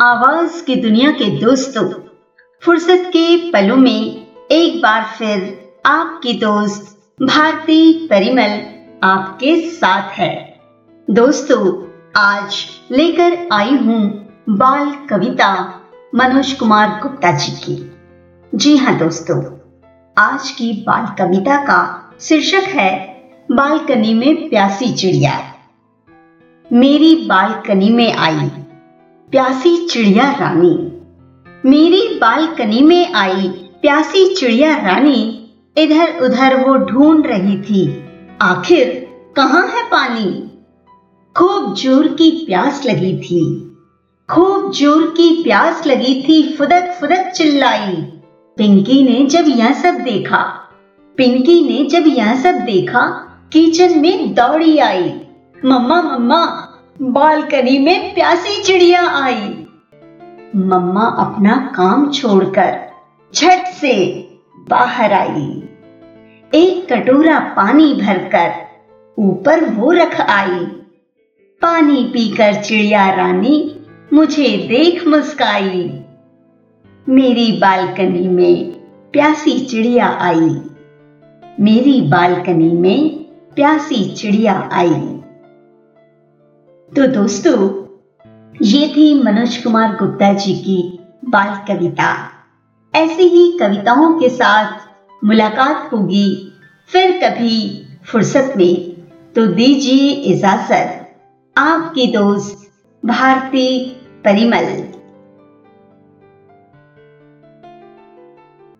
आवाज़ की दुनिया के दोस्तों, फुर्सत के पलों में एक बार फिर आपकी दोस्त भारती परिमल आपके साथ है। दोस्तों, आज लेकर आई हूँ बाल कविता मनोज कुमार गुप्ता जी की। जी हाँ दोस्तों, आज की बाल कविता का शीर्षक है बालकनी में प्यासी चिड़िया। मेरी बालकनी में आई प्यासी चिड़िया रानी। मेरी बालकनी में आई प्यासी चिड़िया रानी इधर उधर वो ढूंढ रही थी। आखिर कहाँ है पानी? खूब ज़ोर की प्यास लगी थी। खूब ज़ोर की प्यास लगी थी फुदक फुदक चिल्लाई। पिंकी ने जब यह सब देखा, पिंकी ने जब यह सब देखा, किचन में दौड़ी आई। मम्मा मम्मा बालकनी में प्यासी चिड़िया आई। मम्मा अपना काम छोड़कर झट से बाहर आई। एक कटोरा पानी भरकर ऊपर वो रख आई। पानी पीकर चिड़िया रानी मुझे देख मुस्काई। मेरी बालकनी में प्यासी चिड़िया आई। मेरी बालकनी में प्यासी चिड़िया आई। तो दोस्तों, ये थी मनोज कुमार गुप्ता जी की बाल कविता। ऐसी ही कविताओं के साथ मुलाकात होगी फिर कभी फुर्सत में। तो दीजिए इजाज़त। आपकी दोस्त, भारती परिमल।